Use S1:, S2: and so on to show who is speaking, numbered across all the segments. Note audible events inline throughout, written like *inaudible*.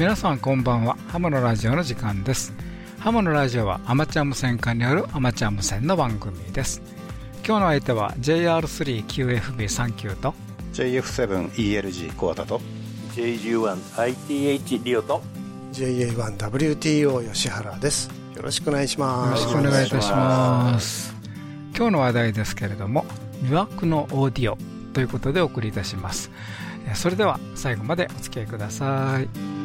S1: 皆さんこんばんは。ハムのラジオの時間です。ハムのラジオはアマチュア無線化によるアマチュア無線の番組です。今日の相手は JR3QFB39 と
S2: JF7ELG コアタと
S3: JG1ITH リオと
S4: JA1WTO 吉原です。よろしくお願いします。
S1: よろしくお願いいたします。今日の話題ですけれども魅惑のオーディオということでお送りいたします。それでは最後までお付き合いください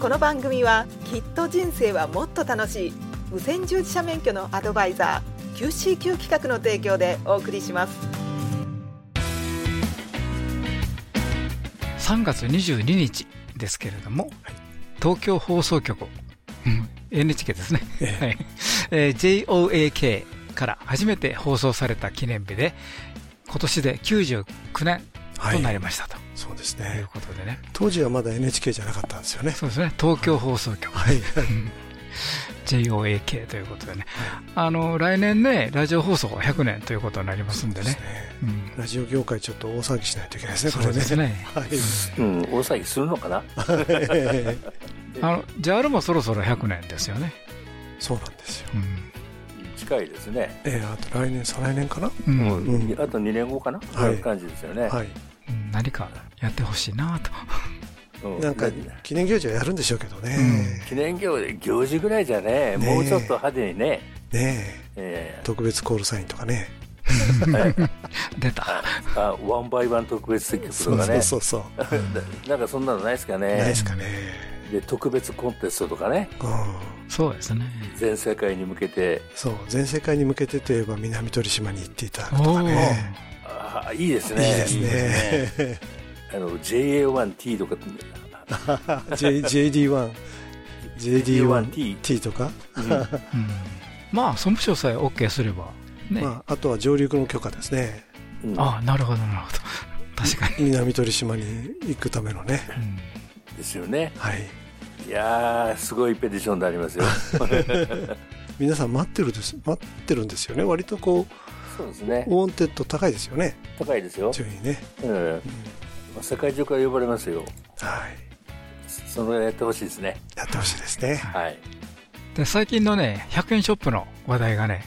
S5: この番組はきっと人生はもっと楽しい。無線従事者免許のアドバイザー QCQ 企画の提供でお送りします。
S1: 3月22日ですけれども、東京放送局、うん、NHK ですね、はい。えー、JOAK から初めて放送された記念日で今年で99年となりましたと、はい、
S4: そうですね。
S1: いうことでね。
S4: 当時はまだ NHK じゃなかったんですよね。
S1: そうですね。東京放送局、はい、JOAK ということでね、はい、あの来年ね、ラジオ放送100年ということになりますんでね、でね。
S4: うん、ラジオ業界、ちょっと大騒ぎしないといけないですね、
S1: そうですね、
S3: はい。うん、大騒ぎするのかな？
S1: あの JAL もそろそろ100年ですよね、
S4: そうなんですよ。
S3: うん近いですね。
S4: ええー、あと来年、再来年かな、
S3: うん、うん、あと2年後かな、はい、いう感じですよね。はい、
S1: 何かやってほしいなと。
S4: なんか記念行事はやるんでしょうけどね、
S3: 記念行事行事ぐらいじゃねもうちょっと派手にね。
S4: ねえ。特別コールサインとかね。*laughs*
S1: 出た。
S3: あワンバイワン特別席とかね。
S4: そうそうそう *laughs*
S3: なんかそんなのないですかね。
S4: ないですかね
S3: で特別コンテストとかね、
S1: そうですね。
S3: 全世界に向けて。
S4: そう全世界に向けてといえば南鳥島に行っていたとかね。
S3: あいいですね。
S4: いいですね。
S3: あの JA1T とか。*laughs*
S4: JD1 JD1T とか、うん。うん、
S1: まあ総務省さえ OK すれば、
S4: ね。まあ、あとは上陸の許可ですね、
S1: うん、ああなるほどなるほど。確かに。
S4: 南鳥島に行くためのね、
S3: ですよね。
S4: はい。
S3: いやすごいペディションでありますよ。*laughs*
S4: 皆さん待ってるです待ってるんですよね。割とこう
S3: そうですね。
S4: ウォンテッド高いですよね。
S3: 高いですよ。
S4: 順位ね。
S3: うん、うん。世界中から呼ばれますよ。
S4: はい。
S3: そのやってほしいですね。
S4: やってほしいですね。
S3: はい。
S1: で最近のね100円ショップの話題がね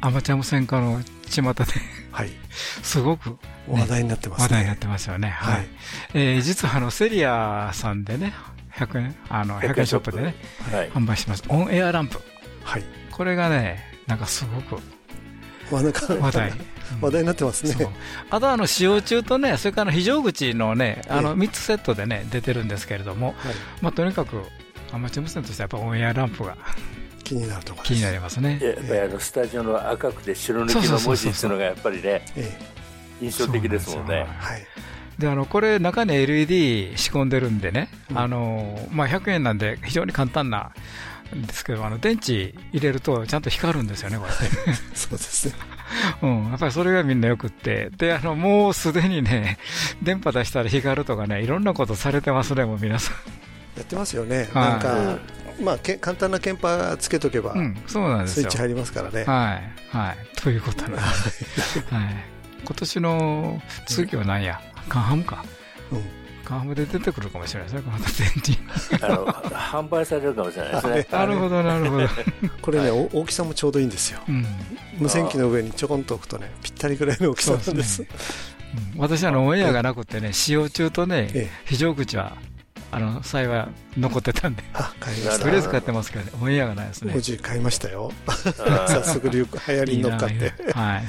S1: アマチュア無線化の巷で
S4: はい、*laughs*
S1: すごく、ね、
S4: 話題になってますね。
S1: 話題になってますよね。はい、はい、えー、実はあのセリアさんでね100円あの100円ショップでね、はい、販売しますオンエアランプ。
S4: はい。
S1: これがねなんかすごく
S4: 話題話題。になってますね、
S1: あとあの使用中とね、それから非常口のね、あの3つセットでね、出てるんですけれども、まあ、とにかくアマチュア無線としてはやっぱオンエアランプが。
S4: 気になるところ
S1: 気になりますね。
S3: やっぱりあのスタジオの赤くて白抜きの文字っていうのがやっぱりね印象的ですもんね。
S1: であのこれ、中に LED 仕込んでるんでね、うん、あのまあ、100円なんで非常に簡単なんですけど、あの電池入れるとちゃんと光るんですよね、これ。*laughs*
S4: そうですね。*laughs*
S1: うん、やっぱりそれがみんなよくって、であのもうすでにね、電波出したら光るとかね、いろんなことされてますね、もう皆さん。
S4: やってますよね、はい、なんか、まあ、け簡単な鍵盤つけとけば、うん、そうなんですスイッチ入りますからね。
S1: はい、はい、ということなんです。*laughs* はい、今年の次は何や、カンハムか。うんカームで出てくるかもしれないですね、この電
S3: あの販売されるかもしれないですね。
S1: なるほど、なるほど。
S4: これね、はい、大きさもちょうどいいんですよ。うん、無線機の上にちょこんと置くとね、ぴったりぐらいの大きさなんです。
S1: 私、あの、オンエアがなくてね、使用中とね、非常口は、あの、幸い残ってたんで、
S4: あ、買いました。
S1: とりあえず買ってますけどね、オンエアがないですね。
S4: 文字買いましたよ。*laughs* 早速流行、流行りに乗っかって。
S1: はい。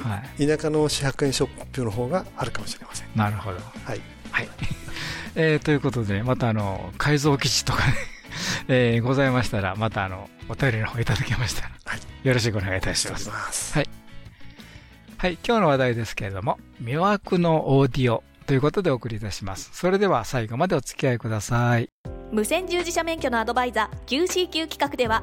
S4: はい、田舎の四百円ショップの方があるかもしれません。
S1: なるほど。
S4: はい。
S1: はい。*laughs* えー、ということで、またあの、改造基地とかね *laughs* えー、ございましたら、またあの、お便りの方いただけましたら、はい、よろしくお願いいたします。
S4: ます
S1: はい。はい、今日の話題ですけれども、魅惑のオーディオということでお送りいたします。それでは最後までお付き合いください。
S6: 無線従事者免許のアドバイザー QCQ 企画では、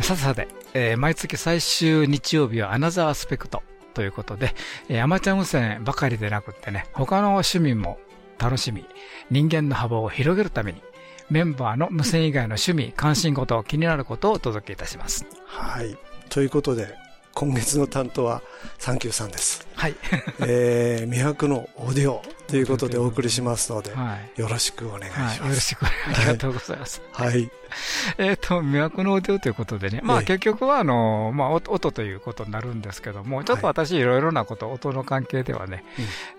S1: さてさて、えー、毎月最終日曜日はアナザーアスペクトということで、えー、アマチュア無線ばかりでなくってね、他の趣味も楽しみ、人間の幅を広げるために、メンバーの無線以外の趣味、関心事、気になることをお届けいたします。
S4: はい。ということで、今月の担当はサンキューさんです。
S1: はい。*laughs*
S4: えー、魅惑のオーディオということでお送りしますので、はい、よろしくお願いします。はい、
S1: よろしく、ありがとうございます。
S4: はい。*laughs*
S1: えっと、魅惑のオーディオということでね、まあ結局はあの、まあ音ということになるんですけども、ちょっと私いろいろなこと、音の関係ではね、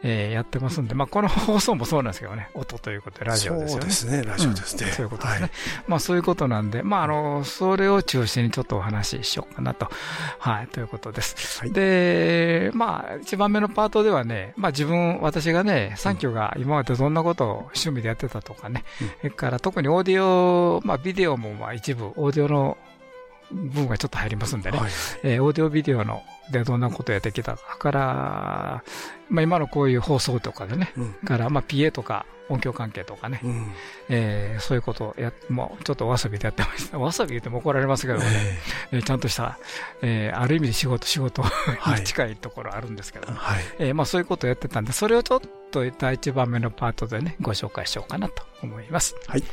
S1: えやってますんで、まあこの放送もそうなんですけどね、音ということでラジオですよね。そうです
S4: ね、ラジオですね。
S1: そういうことですね。まあそういうことなんで、まああの、それを中心にちょっとお話ししようかなと、はい、ということです。で、まあ一番目のパートではね、まあ自分、私がね、サンキューが今までどんなことを趣味でやってたとかね、うん、それから特にオーディオ、まあビデオもまあ一部、オーディオの部分がちょっと入りますんでね、はい、えー、オーディオビデオのでどんなことをやってきたかから、まあ今のこういう放送とかでね、うん、から、まあ PA とか音響関係とかね、うん、えー、そういうことをや、もうちょっとお遊びでやってました。*laughs* お遊び言っても怒られますけどね、えー、ちゃんとした、えー、ある意味で仕事、仕事に近いところあるんですけど、はい、えー、まあそういうことをやってたんで、それをちょっと第一番目のパートでね、ご紹介しようかなと思います。はい。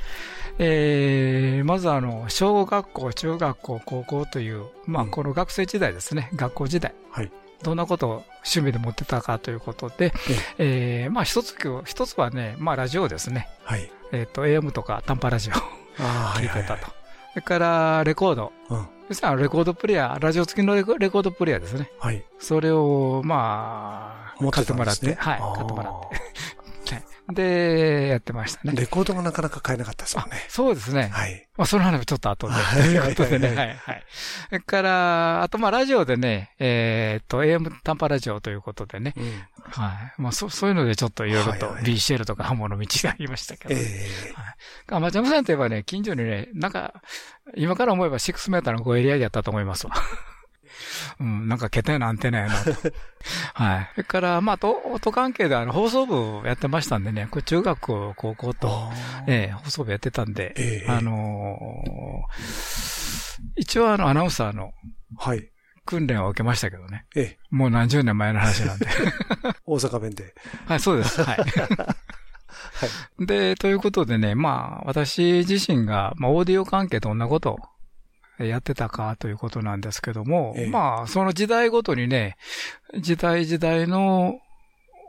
S1: えー、まずあの、小学校、中学校、高校という、まあこの学生時代ですね、学校時代。はい。どんなことを趣味で持ってたかということで、えー、まあ一つ、一つはね、まあラジオですね。はい。えっ、と、AM とか短波ラジオ聞いてたと。それからレコード。うん。要するにレコードプレイヤー、ラジオ付きのレコードプレイヤーですね。はい。それを、まあ、買ってもらって、はい、買ってもらって。で、やってましたね。
S4: レコードがなかなか買えなかったですもんね。
S1: そうですね。はい。まあ、その話もちょっと後で。ということでね。はい、はい。それから、あと、まあ、ラジオでね、えっと、AM 短波ラジオということでね。はい。まあ、そう、そういうのでちょっといろいろと BCL とかハモの道がありましたけど。ええ。はい。アマチュア無線といえばね、近所にね、なんか、今から思えば6メーターの5エリアでやったと思いますわ。うん、なんか桁点なんてねなと。*laughs* はい。それから、まあ、と、音関係であの、放送部やってましたんでね、これ中学校、高校と、ええ放送部やってたんで、えー、あのー、一応あの、アナウンサーの、はい。訓練を受けましたけどね。ええ。もう何十年前の話なんで。*laughs*
S4: 大阪弁で。
S1: はい、そうです。はい。*laughs* はい。で、ということでね、まあ、私自身が、まあ、オーディオ関係どんなことをやってたかということなんですけども、ええ、まあ、その時代ごとにね、時代時代の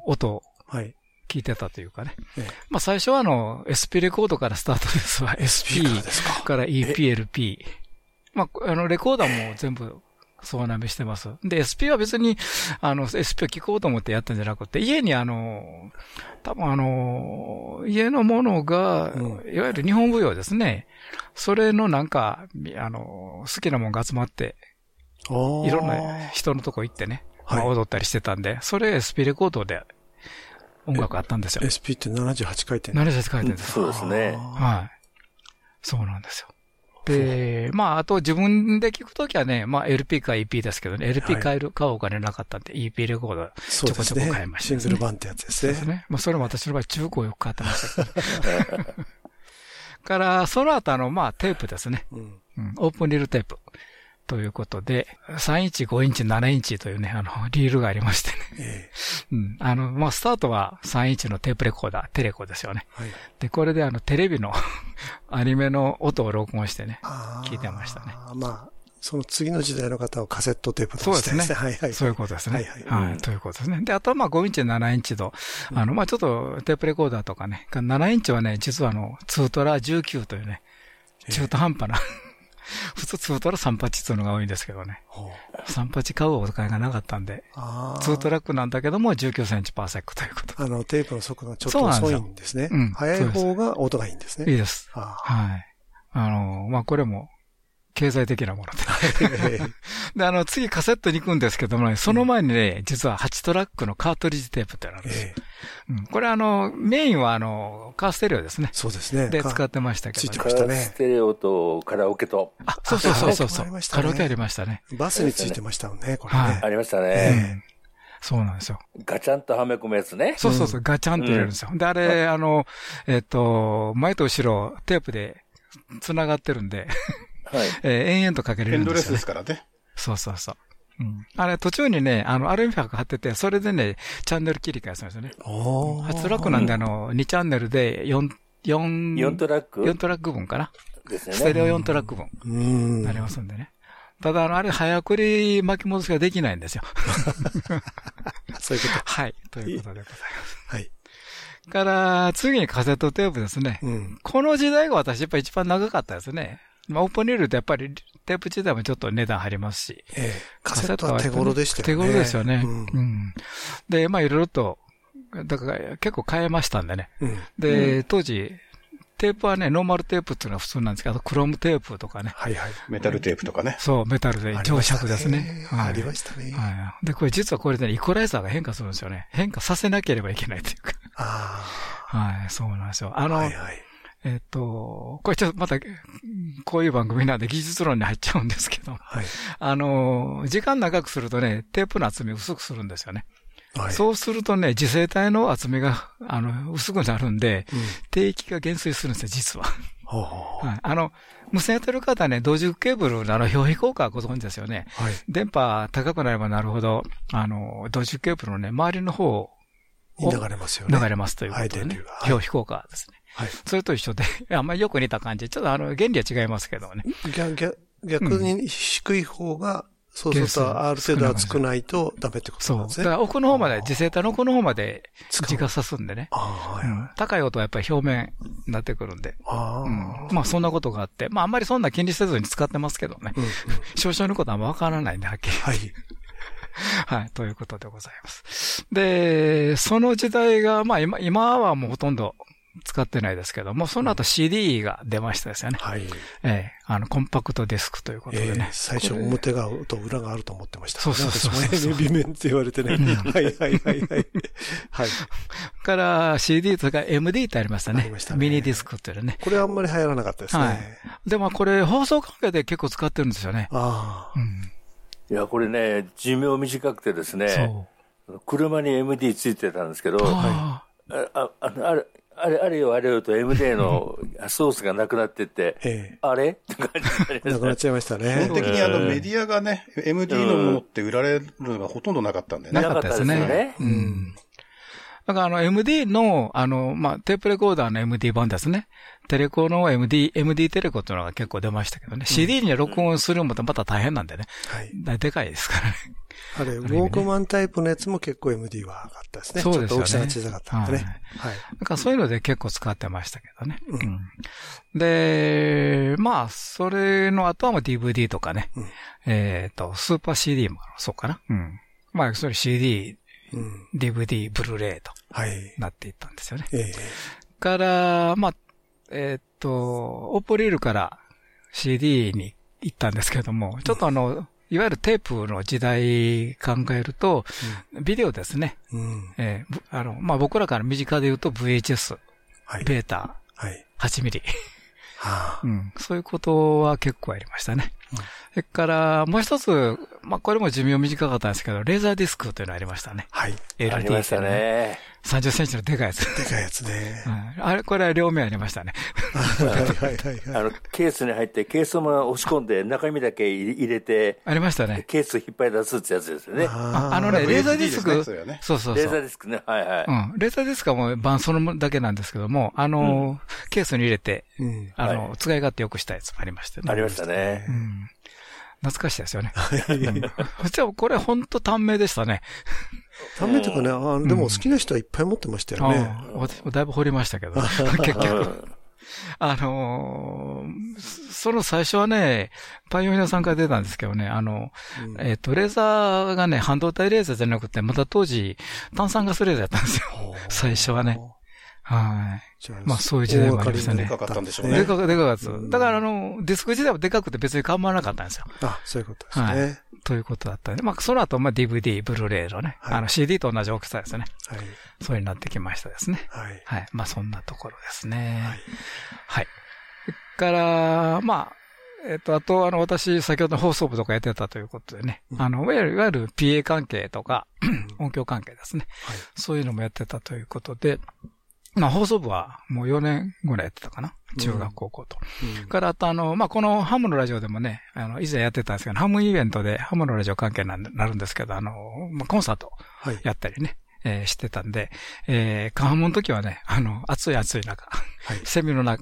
S1: 音、はい。聞いてたというかね。ええ、まあ最初はあの、SP レコードからスタートですわ。SP から EPLP。まあ、あの、レコーダーも全部そうなめしてます。で、SP は別に、あの、SP を聞こうと思ってやったんじゃなくて、家にあの、多分あの、家のものが、うん、いわゆる日本舞踊ですね。それのなんか、あの、好きなもんが集まって、いろんな人のとこ行ってね、まあ、踊ったりしてたんで、それ SP レコードで音楽あったんですよ。
S4: SP って78回転
S1: ?78 回転です。
S3: そうですね。
S1: はい。そうなんですよ。で、まあ、あと自分で聞くときはね、まあ LP か EP ですけどね、LP 買える、買うお金なかったんで EP レコードちょこちょこ買いました、
S4: ね、シングル版ってやつですね。そうですね。
S1: まあそれも私の場合中古をよく買ってましたけど。*laughs* から、その後あの、まあテープですね。うん、うん、オープンリールテープ。ということで、3インチ、5インチ、7インチというね、あの、*laughs* リールがありましてね。ええ、*laughs* うん。あの、まあ、スタートは3インチのテープレコーダー、テレコですよね。はい、で、これであの、テレビの *laughs* アニメの音を録音してね、聞いてましたね。
S4: まあ、その次の時代の方をカセットテープ
S1: として、ね、そうですね。はいはい。そういうことですね。はいはい。はい。ということですね。で、あとはまあ5インチ、7インチと、あの、まあちょっとテープレコーダーとかね、7インチはね、実はあの、ツートラ19というね、中途半端な、*laughs* 普通ツートラ3パチっていうのが多いんですけどね。3パチ買うお金がなかったんで、ツートラックなんだけども19センチパーセックということ。
S4: あの、テープの速度がちょっと遅いんですね。うん。早い方が音がいいんですね。
S1: いいです。はい。あの、まあ、これも、経済的なもので。*laughs* で、あの、次カセットに行くんですけどもね、その前にね、実は8トラックのカートリッジテープってあるんですよ。うん、これあの、メインはあの、カーステレオですね。
S4: そうですね。
S1: で、使ってましたけど、
S4: ね。カー
S3: ステレオとカラオケと。
S1: あ、そうそうそうそう。カラオケありましたね。
S4: バスについてましたもんね、これね。
S3: ありましたね。
S1: そうなんですよ。
S3: ガチャンとはめ込むやつね。
S1: そうそうそう、ガチャンと入れるんですよ。で、あれ、あの、えっと、前と後ろ、テープで繋がってるんで、はい。えー、延々とかけれるんですよ、ね。エンドレス
S2: ですからね。
S1: そうそうそう。うん。あれ、途中にね、あの、アルミ箔貼ってて、それでね、チャンネル切り替えするんですよね。お初ラックなんで、あの、2チャンネルで4、4、
S3: 4トラック
S1: ?4 トラック分かな？ですね。ステレオ4トラック分。うん。なりますんでね。ただ、あの、あれ、早送り巻き戻しができないんですよ。*laughs*
S4: そういうこと。
S1: はい。ということでございます。はい。から、次にカセットテープですね。うん、この時代が私やっぱ一番長かったですね。まあ、オープンリールってやっぱりテープ自体もちょっと値段張りますし。え
S4: え、カセットは手頃でしたよ
S1: ね。手頃ですよね。うん。うん、で、まあいろいろと、だから結構買えましたんでね。うん、で、当時、テープはね、ノーマルテープっていうのは普通なんですけど、クロームテープとかね。
S2: はいはい。メタルテープとかね。
S1: そう、メタルで、長尺ですね。
S4: ありましたね。は
S1: い。で、これ実はこれでね、イコライザーが変化するんですよね。変化させなければいけないというか。ああ。はい、そうなんですよ。あの、はいはい、えっ、と、これちょっとまた、こういう番組なんで技術論に入っちゃうんですけど、はい、あの、時間長くするとね、テープの厚み薄くするんですよね。はい、そうするとね、磁性体の厚みが、あの、薄くなるんで、うん、定期が減衰するんですよ、実は。はい、あの、無線やってる方はね、同軸ケーブルのあの表皮効果はご存知ですよね。はい、電波高くなればなるほど、あの、同軸ケーブルのね、周りの方
S4: に流れますよね。
S1: 流れますということで、ね、はい、表皮効果ですね。はい。それと一緒で、*laughs* あんまりよく似た感じ。ちょっとあの、原理は違いますけどね。
S4: 逆逆に低い方がそうすると、ある程度厚くないとダメってことなんですね。
S1: そう。だから奥の方まで、自生体の奥の方まで時が刺すんでね。はいはい、高い音はやっぱり表面になってくるんで。あうん、まあそんなことがあって、まああんまりそんな気にせずに使ってますけどね。うんうん、少々のことはわからないんで、はっきり。はい。*laughs* はい、ということでございます。で、その時代が、まあ今、今はもうほとんど使ってないですけども、その後 CD が出ましたですよね。はい。ええあの、コンパクトディスクということでね。
S4: 最初表がと裏があると思ってました、そうそうそうそう。微面って言われてね。はいはいはいはい。
S1: はい。から CD とか MD ってありましたね。ありましたね。ミニディスクっていうね。
S4: これあんまり流行らなかったですね。はい。
S1: でもこれ放送関係で結構使ってるんですよね。あ
S3: あ。うん。いや、これね、寿命短くてですね。車に MD ついてたんですけど、ああああれ、あれ、あれよあれよと MD の *laughs* ソースがなくなってって、ええ、あれ？*laughs* って感
S4: じなくなっちゃいましたね。
S2: 基本的にあのメディアがね、MD のものって売られるのがほとんどなかったんで
S1: ね。なかったですね。うん。だからあの MD の、あの、まあ、テープレコーダーの MD 版ですね。テレコの MD、MD テレコっていうのが結構出ましたけどね。CD に録音するのもまた大変なんでね。はい。でかいですからね。
S4: あれ、ウォークマンタイプのやつも結構 MD は上がったですね。そうですね。大きさが小さかったんでね。
S1: はい。だからそういうので結構使ってましたけどね。うん。で、まあ、それの後はもう DVD とかね。うん、えっ、と、スーパー CD もそうかな。うん。まあ、それ CD、うん、DVD、ブルーレイと。はい。なっていったんですよね。ええから、まあ、えっ、と、オープリールから CD に行ったんですけども、ちょっとあの、いわゆるテープの時代考えると、うん、ビデオですね。うん、えー、あの、まあ、僕らから身近で言うと VHS、はい、ベータ、はい、8ミリ。はあ *laughs* うん、そういうことは結構ありましたね。うん、それから、もう一つ、まあ、これも寿命短かったんですけど、レーザーディスクというのありましたね。はい。
S3: LD、ありましたね。
S1: 30センチのでかいやつ。
S4: でかいやつね。
S1: うん、あれ、これは両面ありましたね。はいはい
S3: はいあの、ケースに入って、ケースも押し込んで、中身だけ入れて、
S1: ありましたね。
S3: ケース引っ張り出すってやつですよね。
S1: ああのね、レーザーディスク、そうそうそう。
S3: レーザーディスクね、はいはい。う
S1: ん。レーザーディスクはもう版そのだけなんですけども、あの、ケースに入れて、あの、使い勝手よくしたやつもありましたね。
S3: ありましたね。うん
S1: 懐かしいですよね。じゃあ、これ本当短命でしたね。
S4: 短命というかね、あでも好きな人はいっぱい持ってましたよね。
S1: 私もだいぶ掘りましたけど、*laughs* 結局。あのー、その最初はね、パイオニアさんから出たんですけどね、あの、うん、えっ、ー、と、レーザーがね、半導体レーザーじゃなくて、また当時、炭酸ガスレーザーやったんですよ。最初はね。はい。まあそういう時代もありましたね。
S2: でかかったんでしょうね。
S1: でかか、でかかった。だからあの、ディスク時代はでかくて別に構わなかったんですよ。
S4: あ、そういうことですね。はい。
S1: ということだったんで、まあその後、まあ DVD、ブルーレイのね、はい、あの CD と同じ大きさですね。はい。そういうになってきましたですね。はい。はい。まあそんなところですね。はい。はい。から、まあ、えっと、あと、あの、私、先ほど放送部とかやってたということでね、うん、あの、いわゆる、いわゆる PA 関係とか、音響関係ですね、はい。そういうのもやってたということで、まあ、放送部はもう4年ぐらいやってたかな。中学高校と。うん、から、あとあの、まあ、このハムのラジオでもね、あの、以前やってたんですけど、ハムイベントでハムのラジオ関係になるんですけど、あの、まあ、コンサートやったりね、はい、えー、してたんで、えー、カハムの時はね、あの、暑い暑い中、はい、セミのな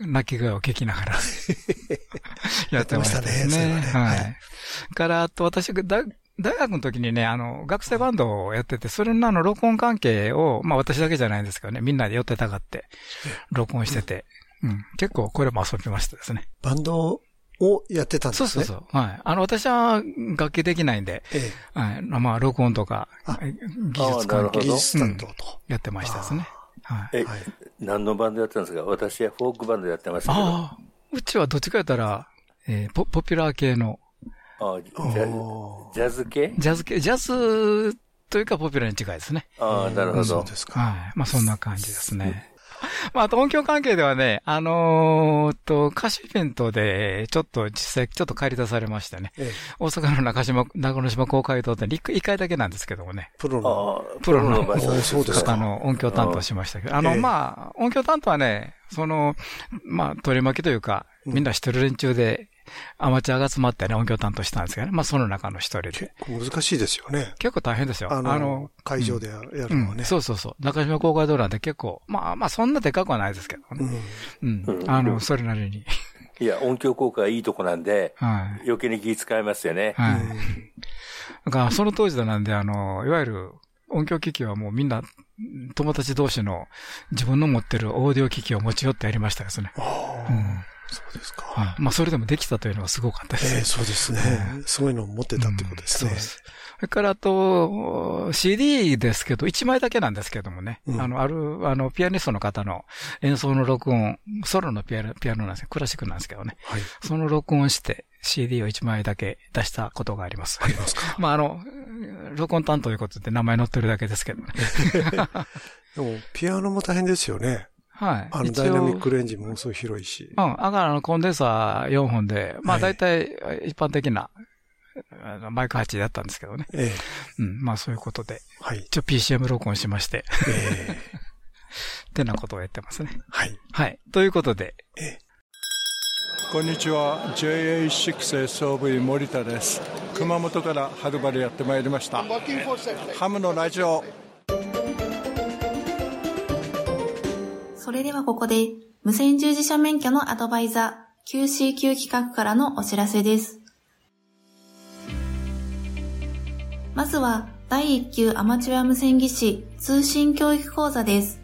S1: 鳴き声を聞きながら *laughs* やってましたね。ねねはい。はい、から、あと私、だ大学の時にね、あの、学生バンドをやってて、それのあの、録音関係を、まあ私だけじゃないんですけどね、みんなで寄ってたがって、録音してて、うん、結構これも遊びましたですね。
S4: バンドをやってたんですね。
S1: そうそうそう。はい。あの、私は楽器できないんで、ええ、はい。まあ、録音とか、技術関係。
S4: 技術担当と、
S1: やってましたですね。はい。
S3: え、何のバンドやってたんですか？私はフォークバンドやってますけど。ああ。
S1: うちはどっちかやったら、えー、ポ、ポピュラー系の、
S3: あジャジャズ系？
S1: ジャズ系、ジャズというかポピュラーに近いですね。
S3: ああ、なるほど。そ
S1: うですか。はい。まあそんな感じですね。まあ、あと音響関係ではね、あのー、と、歌手イベントで、ちょっと実際、ちょっと帰り出されましてね。ええ、大阪の中島、長野島公会堂で一回だけなんですけどもね。
S4: プロの。
S1: プロの、そうですか。あの、音響担当しましたけど。あの、まあ、音響担当はね、その、まあ、取り巻きというか、みんな知ってる連中で、アマチュアが集まってね、音響担当したんですけどね。まあ、その中の一人で。結
S4: 構難しいですよね。
S1: 結構大変ですよ。
S4: あの、あの会場でやるのはね、うん、
S1: そうそうそう。中島公開ドラで結構、まあまあ、そんなでかくはないですけどね。うん。うん。あの、それなりに。
S3: いや、音響効果がいいとこなんで、はい、余計に気遣いますよね。はい。
S1: だから、その当時だなんで、あの、いわゆる音響機器はもうみんな、友達同士の自分の持ってるオーディオ機器を持ち寄ってやりましたですね。うん
S4: そうですか。
S1: はい。まあ、それでもできたというのはすごかったです。
S4: ええー、そうですね。そういうのを持ってたってことですね。うん、そうです。
S1: それからあと、CD ですけど、1枚だけなんですけどもね。うん、あの、ある、あの、ピアニストの方の演奏の録音、ソロのピアノ、ピアノなんですよ。クラシックなんですけどね。はい。その録音して、CD を1枚だけ出したことがあります。
S4: ありますか？*laughs*
S1: まあ、あの、録音担当ということで名前載ってるだけですけどね。*laughs*
S4: でも、ピアノも大変ですよね。はい。あの、ダイナミックレンジもそう広いし。
S1: うん。だから、あの、コンデンサー4本で、まあ、大体、一般的な、マイク8でやったんですけどね。ええ。うん。まあ、そういうことで。はい。一応 PCM 録音しまして。ええ。*laughs* ってなことをやってますね。はい。はい。ということで。ええ。
S7: こんにちは JA6 総部員森田です熊本からはるばるやってまいりましたハムのラジオ
S8: それではここで、無線従事者免許のアドバイザー QCQ 企画からのお知らせです。まずは、第1級アマチュア無線技師通信教育講座です。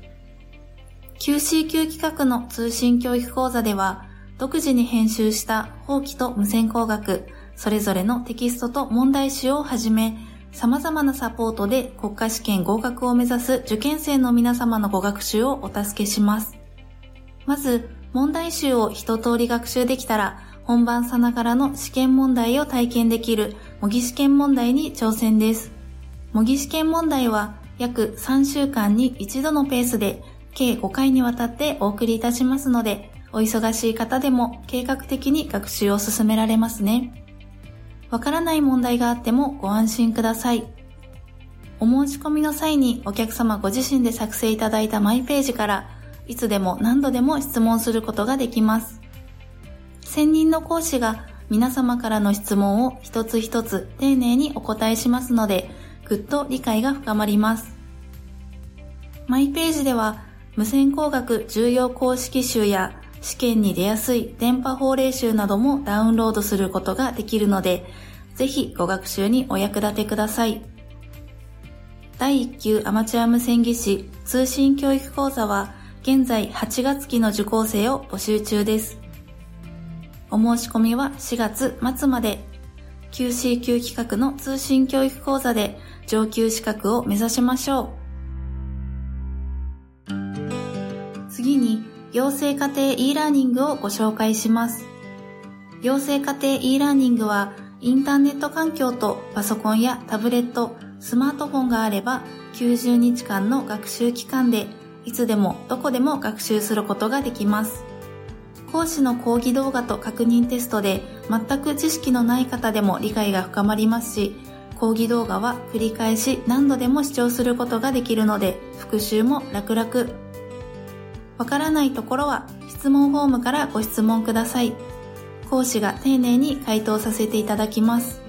S8: QCQ 企画の通信教育講座では、独自に編集した法規と無線工学、それぞれのテキストと問題集をはじめ、様々なサポートで国家試験合格を目指す受験生の皆様のご学習をお助けします。まず、問題集を一通り学習できたら、本番さながらの試験問題を体験できる模擬試験問題に挑戦です。模擬試験問題は約3週間に一度のペースで計5回にわたってお送りいたしますので、お忙しい方でも計画的に学習を進められますね。わからない問題があってもご安心ください。お申し込みの際にお客様ご自身で作成いただいたマイページからいつでも何度でも質問することができます。専任の講師が皆様からの質問を一つ一つ丁寧にお答えしますので、ぐっと理解が深まります。マイページでは無線工学重要公式集や試験に出やすい電波法令集などもダウンロードすることができるので、ぜひご学習にお役立てください。第1級アマチュア無線技師通信教育講座は現在8月期の受講生を募集中です。お申し込みは4月末まで QC 級企画の通信教育講座で上級資格を目指しましょう。次に養成家庭 e ラーニングをご紹介します。養成家庭 e ラーニングは、インターネット環境とパソコンやタブレット、スマートフォンがあれば、90日間の学習期間で、いつでもどこでも学習することができます。講師の講義動画と確認テストで全く知識のない方でも理解が深まりますし、講義動画は繰り返し何度でも視聴することができるので、復習も楽々。わからないところは質問フォームからご質問ください。講師が丁寧に回答させていただきます。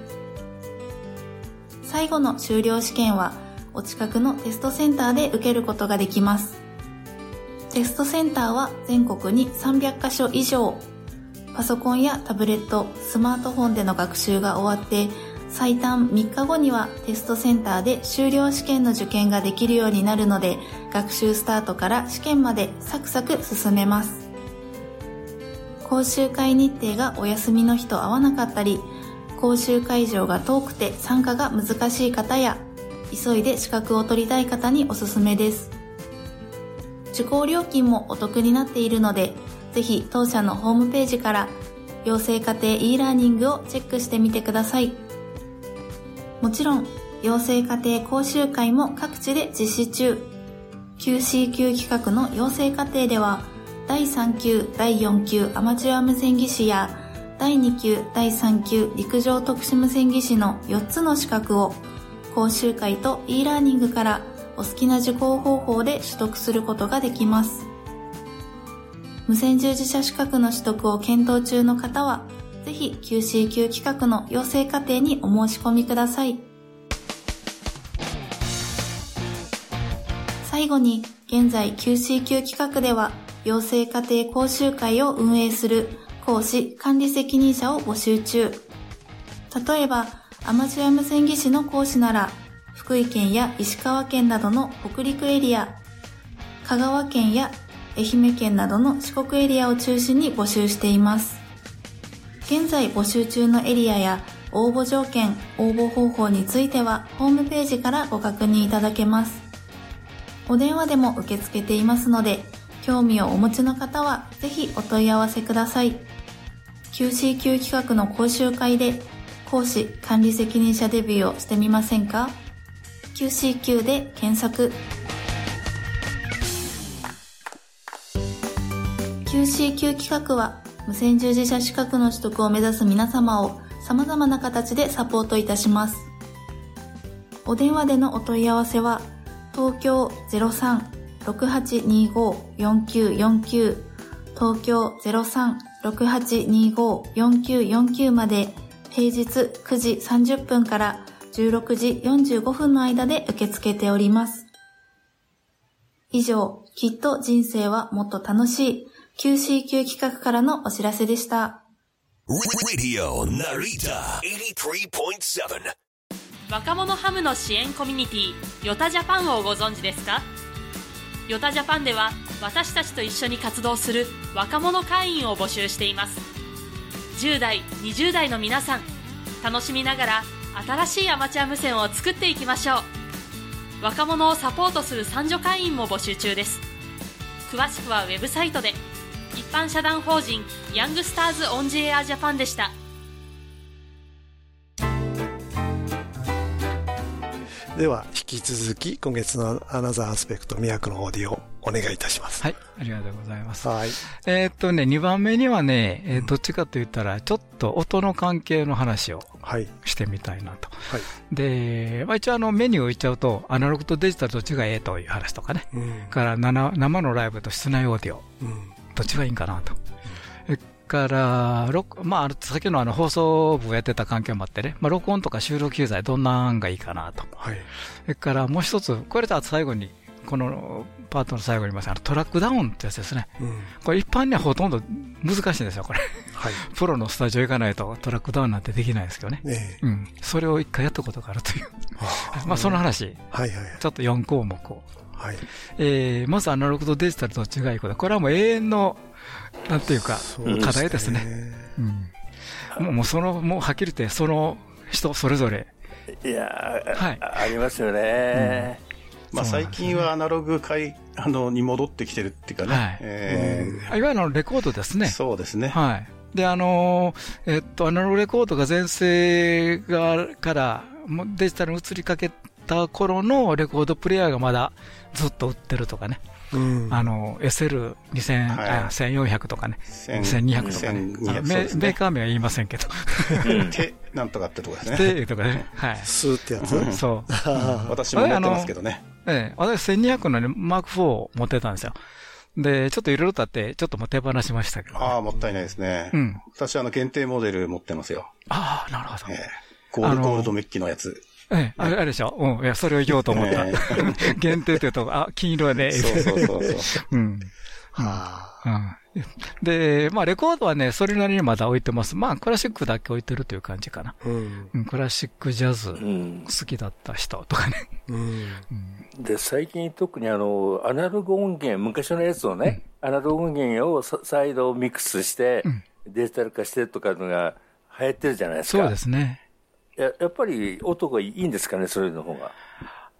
S8: 最後の修了試験はお近くのテストセンターで受けることができます。テストセンターは全国に300カ所以上。パソコンやタブレット、スマートフォンでの学習が終わって、最短3日後にはテストセンターで修了試験の受験ができるようになるので、学習スタートから試験までサクサク進めます。講習会日程がお休みの日と合わなかったり、講習会場が遠くて参加が難しい方や、急いで資格を取りたい方におすすめです。受講料金もお得になっているので、ぜひ当社のホームページから養成家庭 e ラーニングをチェックしてみてください。もちろん、養成家庭講習会も各地で実施中。QC 級企画の養成課程では、第3級、第4級アマチュア無線技師や、第2級、第3級陸上特殊無線技師の4つの資格を、講習会と e ラーニングからお好きな受講方法で取得することができます。無線従事者資格の取得を検討中の方は、ぜひ QC 級企画の養成課程にお申し込みください。最後に、現在 QC 級企画では、養成課程講習会を運営する講師管理責任者を募集中。例えば、アマチュア無線技師の講師なら、福井県や石川県などの北陸エリア、香川県や愛媛県などの四国エリアを中心に募集しています。現在募集中のエリアや応募条件、応募方法についてはホームページからご確認いただけます。お電話でも受け付けていますので、興味をお持ちの方はぜひお問い合わせください。QCQ 企画の講習会で講師管理責任者デビューをしてみませんか？QCQ で検索 QCQ 企画は無線従事者資格の取得を目指す皆様を様々な形でサポートいたします。お電話でのお問い合わせは東京03-6825-4949東京03-6825-4949まで平日9時30分から16時45分の間で受け付けております。以上、きっと人生はもっと楽しい QCQ 企画からのお知らせでした。
S6: 若者ハムの支援コミュニティヨタジャパンをご存知ですか？ヨタジャパンでは私たちと一緒に活動する若者会員を募集しています。10代20代の皆さん楽しみながら新しいアマチュア無線を作っていきましょう。若者をサポートする三女会員も募集中です。詳しくはウェブサイトで一般社団法人ヤングスターズオンジエアジャパンでした
S4: では引き続き今月のアナザーアスペクト魅惑のオーディオお願いいたします。
S1: はい、ありがとうございます。はい。えー、っとね、2番目にはね、えー、どっちかと言ったら、ちょっと音の関係の話をしてみたいなと。はい。で、まあ、一応あのメニューを言っちゃうと、アナログとデジタルどっちがええという話とかね。うん、から生生のライブと室内オーディオ、うん、どっちがいいんかなと。から、まあ、先のあの放送部やってた関係もあってね、まあ、録音とか収録機材どんなんがいいかなと。はい。それからもう一つ、これと最後にこのパートの最後に言いますトラックダウンってやつですね、うん、これ一般にはほとんど難しいんですよ、これ。はい、プロのスタジオ行かないとトラックダウンなんてできないですけどね。ねうん、それを一回やったことがあるという。*laughs* まあその話、はいはい、ちょっと4項目を。はいえー、まずアナログとデジタルと違いこと。これはもう永遠の、なんていうか、課題ですね。うん、もうその、もうはっきり言って、その人それぞれ。
S3: いや、はい、ありますよね。
S2: まあ最近はアナログ会、あの、に戻ってきてるっていうかね。はい。
S1: えー、いわゆるレコードですね。
S2: そうですね。
S1: はい。で、あのえっと、アナログレコードが全盛がからデジタルに移りかけた頃のレコードプレイヤーがまだずっと売ってるとかね。うん、あの、SL2000、はい、1400とかね。1200とかね。ねメーカー名は言いませんけど。*laughs*
S2: 手、なんとかってとこですね。
S1: 手とかね。はい。
S4: スーってやつ？
S1: そう。*laughs*
S2: 私も持ってますけどね。
S1: ええ、私1200のね、マーク4を持ってたんですよ。で、ちょっといろいろとあって、ちょっともう手放しましたけど、
S2: ね、ああ、もったいないですね。うん。私、あの、限定モデル持ってますよ。
S1: ああ、なるほど。ええ
S2: ゴールドメッキのやつ。
S1: ええ、あれでしょ？うん。いや、それを言おうと思った。*laughs* 限定というと、あ、金色で。
S2: そうそうそうそう。うん。
S1: はあ。で、まあ、レコードはね、それなりにまだ置いてます。まあ、クラシックだけ置いてるという感じかな。うん。クラシックジャズ、好きだった人とかね。うん。
S3: で、最近特にあの、アナログ音源、昔のやつをね、アナログ音源を再度ミックスして、デジタル化してとかのが流行ってるじゃないですか。
S1: そうですね。
S3: ややっぱり音がいいんですかね、それの方が。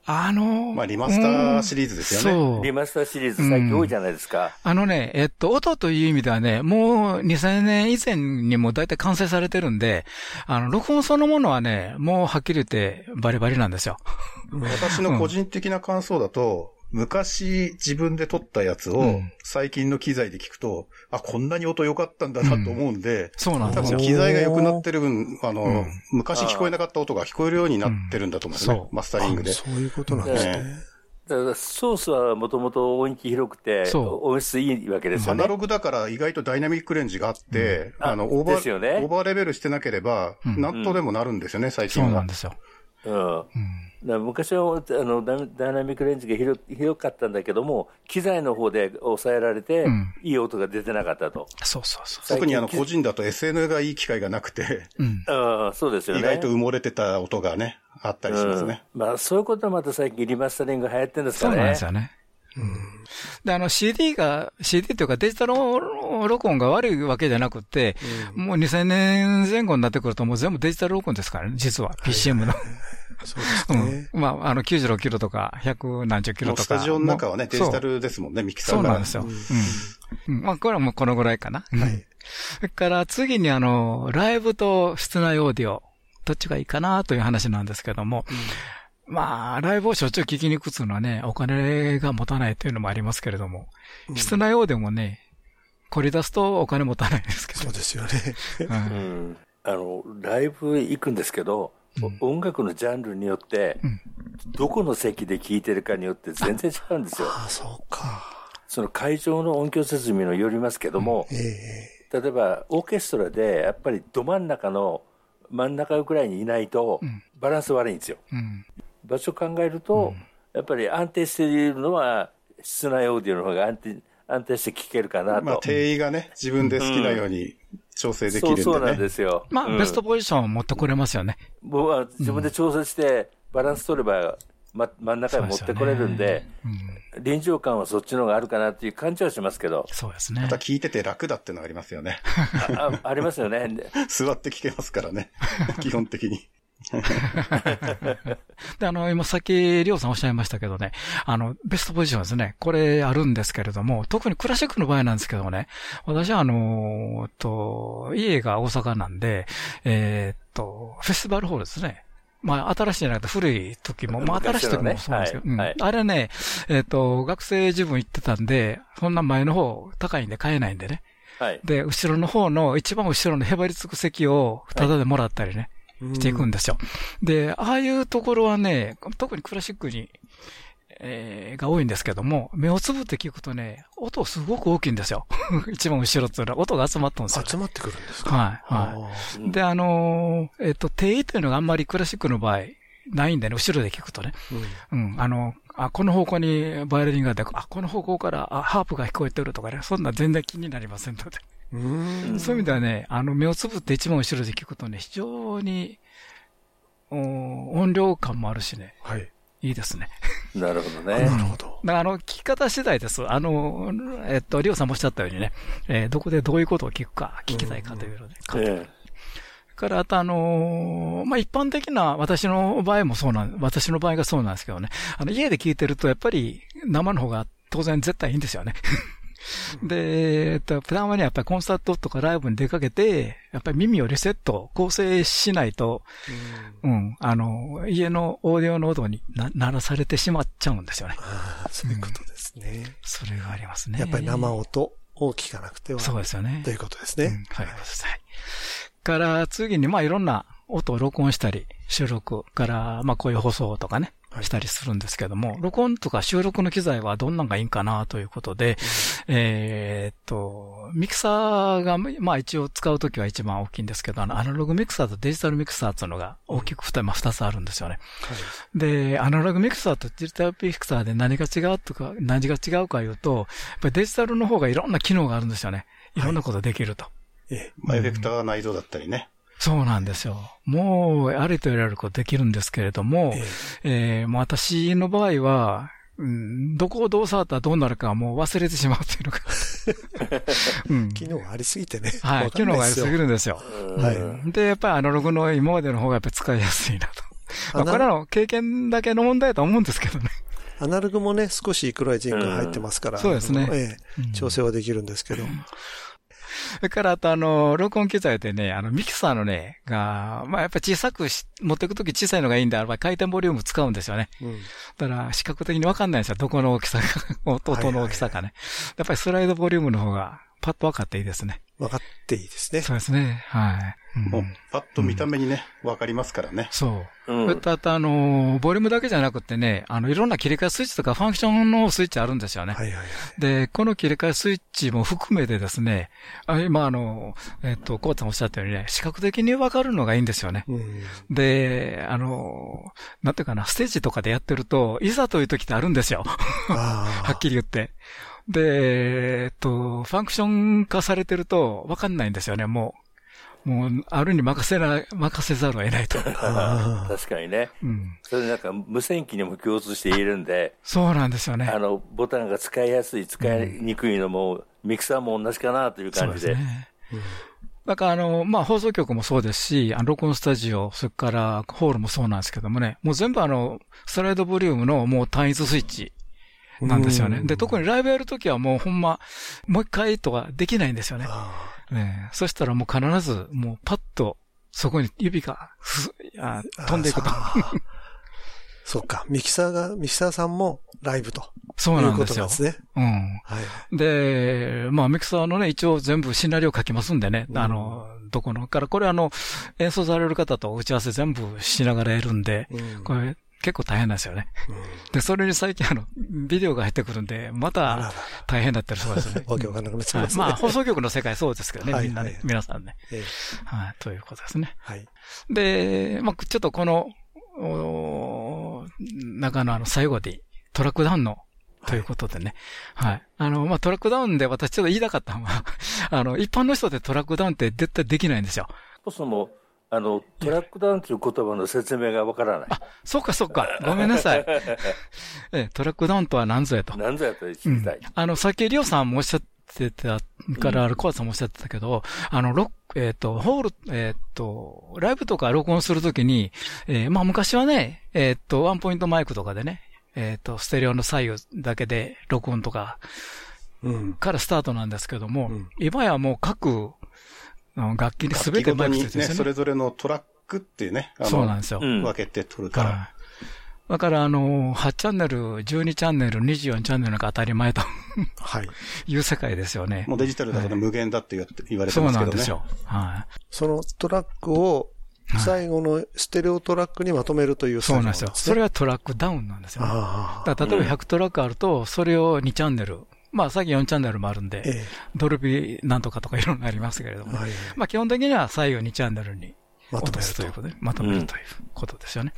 S1: あの
S2: まあ、リマスターシリーズですよ
S3: ね。そう。リマスターシリーズ最近多いじゃないですか。
S1: うん、あのね、えっと、音という意味ではね、もう2000年以前にも大体完成されてるんで、あの、録音そのものはね、もうはっきり言ってバリバリなんですよ。
S2: 私の個人的な感想だと、昔自分で撮ったやつを最近の機材で聞くと、うん、あ、こんなに音良かったんだなと思うんで、うん、
S1: そうなんです
S2: よ。多分機材が良くなってる分、あの、うん、昔聞こえなかった音が聞こえるようになってるんだと思うんですね。マスタリングで。
S4: そういうことなんですね。
S3: だからソースはもともと音域広くて、音質いいわけですよ
S2: ね。アナログだから意外とダイナミックレンジがあって、あの、オーバー、ね、オーバーレベルしてなければ、なんとでもなるんですよね、最近は。
S1: そうなんですよ。うん。
S3: だ昔はあのダイナミックレンジが広広かったんだけども、機材の方で抑えられて、うん、いい音が出てなかったと。
S1: そうそうそ
S2: う。特にあの個人だと SN がいい機会がなくて、
S3: うん、あそうですよね。
S2: 意外と埋もれてた音がね、あったりしますね。
S3: うん、まあそういうことはまた最近リマスタリング流行ってるんですかね。
S1: そうなんですよね。うん、で、あの CD が、CD というかデジタル録音が悪いわけじゃなくて、うん、もう2000年前後になってくるともう全部デジタル録音ですからね、実は。PCM の。
S4: そうですね。
S1: うん。まあ、あの、96キロとか、100何十キロとか。
S2: スタジオの中はね、デジタルですもんね、ミキサ
S1: ーが。そうなんですよ。うん。まあ、これはもうこのぐらいかな。はい。それから次にあの、ライブと室内オーディオ、どっちがいいかなという話なんですけども、まあ、ライブをしょっちゅう聞きに行くっていうのはね、お金が持たないというのもありますけれども、室内オーディオもね、凝り出すとお金持たないですけど。
S4: そうですよね。*laughs*
S3: うん。あの、ライブ行くんですけど、音楽のジャンルによって、どこの席で聴いてるかによって全然違うんですよ。
S4: ああ、そうか。
S3: その会場の音響設備によりますけども、うんえー、例えばオーケストラでやっぱりど真ん中の真ん中ぐらいにいないとバランス悪いんですよ。うん、場所考えると、やっぱり安定しているのは室内オーディオの方が安定安定して聴けるかなと。
S2: まあ定位がね、自分で好きなように調整できるんで、ね、
S3: そうそうなんですよ。
S1: まあ、うん、ベストポジションを持ってこれますよね。
S3: 僕は自分で調整して、バランス取れば、ま、真ん中に持ってこれるんで、でうん、臨場感はそっちの方があるかなっていう感じはしますけど。
S1: そうですね。
S2: また聞いてて楽だってのありますよね。
S3: あありますよね。*laughs*
S2: 座って聞けますからね。基本的に。*laughs*
S1: で、あの、今さっき、りょうさんおっしゃいましたけどね、あの、ベストポジションですね。これあるんですけれども、特にクラシックの場合なんですけどもね、私はあの、と、家が大阪なんで、えー、っと、フェスティバルホールですね。まあ、新しいじゃなくて古い時も、まあ、新しい時もそうなんですけど、ねはいうん、あれね、えっ、と、学生自分行ってたんで、そんな前の方高いんで買えないんでね。はい。で、後ろの方の、一番後ろのへばりつく席を、ただでもらったりね。していくんですよ。で、ああいうところはね、特にクラシックに、えー、が多いんですけども、目をつぶって聞くとね、音すごく大きいんですよ。*laughs* 一番後ろっていうのは音が集まったんですよ。
S4: 集まってくるんですか？
S1: はい、はい。で、あのー、えっ、ー、と、定位というのがあんまりクラシックの場合、ないんでね、後ろで聞くとね。うん、うん。あの、あ、この方向にバイオリンがあって、あ、この方向からあハープが聞こえてるとかね、そんな全然気になりませんので。うんそういう意味ではね、あの、目をつぶって一番後ろで聞くとね、非常に、音量感もあるしね。はい。いいですね。
S3: なるほどね。
S1: なるほど。あの、聞き方次第です。あの、えっと、りょうさんもおっしゃったようにね、えー、どこでどういうことを聞くか、聞きたいかというので。うんうん、から、あとあのー、まあ、一般的な、私の場合もそうなん、私の場合がそうなんですけどね。あの、家で聞いてると、やっぱり生の方が当然絶対いいんですよね。で、えっと、たまにやっぱりコンサートとかライブに出かけて、やっぱり耳をリセット、構成しないと、うん、うん、あの、家のオーディオの音にな鳴らされてしまっちゃうんですよね。
S4: ああ、そういうことですね、うん、
S1: それがありますね。
S4: やっぱり生音を聞かなくては。
S1: そうですよね。
S4: ということですね。うん、
S1: はい、はい。から次に、まあいろんな音を録音したり、収録から、まあこういう放送とかね、したりするんですけども、録音とか収録の機材はどんなのがいいんかなということで、えっと、ミキサーが、まあ一応使うときは一番大きいんですけど、あの、アナログミキサーとデジタルミキサーっていうのが大きく二、まあ二つあるんですよね。で、アナログミキサーとデジタルミキサーで何が違うとか、何が違うか言うと、やっぱりデジタルの方がいろんな機能があるんですよね。いろんなことできると。
S2: ええ、まあエフェクターが内蔵だったりね。
S1: そうなんですよ。もう、ありと言われることできるんですけれども、えええー、もう私の場合は、うん、どこをどう触ったらどうなるかもう忘れてしまうっていうのが *laughs*
S4: うん、機能がありすぎてね。
S1: はい、機能がありすぎるんですよ。はい。で、やっぱりアナログの今までの方がやっぱり使いやすいなと。まあ、これはの経験だけの問題だと思うんですけどね。
S4: アナログもね、少しイクライジングが入ってますから、
S1: うん、そうですね、
S4: ええ、調整はできるんですけど。
S1: それから、あとあの、録音機材でね、あの、ミキサーのね、が、まあやっぱ小さく持っていくとき小さいのがいいんであれば、回転ボリューム使うんですよね。うん、だから、視覚的にわかんないんですよ。どこの大きさか、*laughs* 音の大きさかね。やっぱりスライドボリュームの方が、パッと分かっていいですね。
S4: 分かっていいですね。
S1: そうですね。はい。
S2: もう、パッと見た目にね、わ、かりますからね。
S1: そう。うん。あと、あの、ボリュームだけじゃなくてね、あの、いろんな切り替えスイッチとかファンクションのスイッチあるんですよね。はいはいはい。で、この切り替えスイッチも含めてですね、あ今、あの、えっと、コーツさんおっしゃったようにね、視覚的にわかるのがいいんですよね。うん、で、あの、なんていうかな、ステージとかでやってると、いざという時ってあるんですよ。*laughs* はっきり言って。で、えっと、ファンクション化されてるとわかんないんですよね、もう。もう、あるに任せな、任せざるを得ないと。*laughs* 確
S3: かにね。うん。それなんか無線機にも共通して言えるんで。
S1: そうなんですよね。
S3: あの、ボタンが使いやすい、使いにくいのも、うん、ミキサーも同じかなという感じで。そうですね。うん
S1: だからあの、まあ、放送局もそうですし、あの、録音スタジオ、それからホールもそうなんですけどもね、もう全部あの、スライドボリュームのもう単一スイッチなんですよね。で、特にライブやるときはもうほんま、もう一回とかできないんですよね。ねそしたらもう必ず、もうパッと、そこに指があ飛んでいくと。
S4: そっか。ミキサーが、ミキサーさんもライブと。
S1: そうなんですよ。ですね。うん。はい。で、まあミキサーのね、一応全部シナリオ書きますんでね。うん、あの、どこのから、これあの、演奏される方と打ち合わせ全部しながらやるんで、うん、これ結構大変なんですよね。うん、で、それに最近あの、ビデオが入ってくるんで、また大変だったりそうですね。*laughs*
S4: わけわかんなくなっちゃいます
S1: ね。まあ、放送局の世界そうですけどね、みんなね、皆さんね。はい、ということですね。はい。で、まあ、ちょっとこの、お中のあの、最後でトラックダウンのということでね。はい。はい、あの、まあ、トラックダウンで私ちょっと言いたかったのは、*laughs* あの、一般の人でトラックダウンって絶対できないんですよ。
S3: そもあの、トラックダウンという言葉の説明がわからない。
S1: あ、そっかそっか。ごめんなさい。*laughs* え、トラックダウンとは何ぞやと。
S3: 何ぞやと知りたい。うん、
S1: あの、さっきリオさんもおっしゃってたから、うん、コアさんもおっしゃってたけど、あの、ロック、えっ、ー、と、ホール、えっ、ー、と、ライブとか録音するときに、えー、まあ昔はね、えっ、と、ワンポイントマイクとかでね、えっ、と、ステレオの左右だけで録音とか、うん、からスタートなんですけども、うん、今やもう各楽器に全てマイクついてるんです
S2: ね。それぞれのトラックってね、
S1: そうなんですよ。
S2: 分けて取るから。
S1: だから、あの、8チャンネル、12チャンネル、24チャンネルなんか当たり前とはい。*laughs* いう世界ですよね。
S2: もうデジタルだから無限だって言われてますけどね。そうなんですよ。
S4: はい。そのトラックを最後のステレオトラックにまとめるという
S1: そうなんですよ。それはトラックダウンなんですよ、ね。だ例えば100トラックあると、それを2チャンネル、まあ、さっき4チャンネルもあるんで、ええ、ドルビーなんとかとかいろんなありますけれども、はい、まあ、基本的には最後2チャンネルに落とすということで、まとめるということですよね。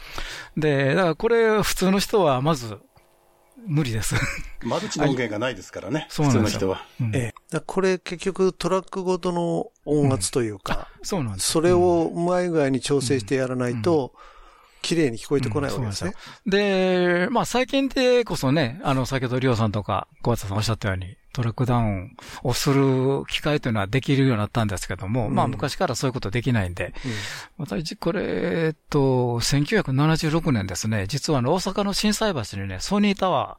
S1: うん、で、だからこれ、普通の人はまず、無理です。
S2: マルチの音源がないですからね。そうなんです普通の人は。
S4: うん、ええ。これ結局トラックごとの音圧というか、
S1: うん、そうなんです。
S4: それをうまい具合に調整してやらないと、綺麗に聞こえてこないわけですね。
S1: でまあ最近でこそね、あの、先ほどりょうさんとか小畑さんおっしゃったように、トラックダウンをする機会というのはできるようになったんですけども、うん、まあ昔からそういうことできないんで、うん、私、これ、えっと、1976年ですね、実はあの大阪の震災橋にね、ソニータワ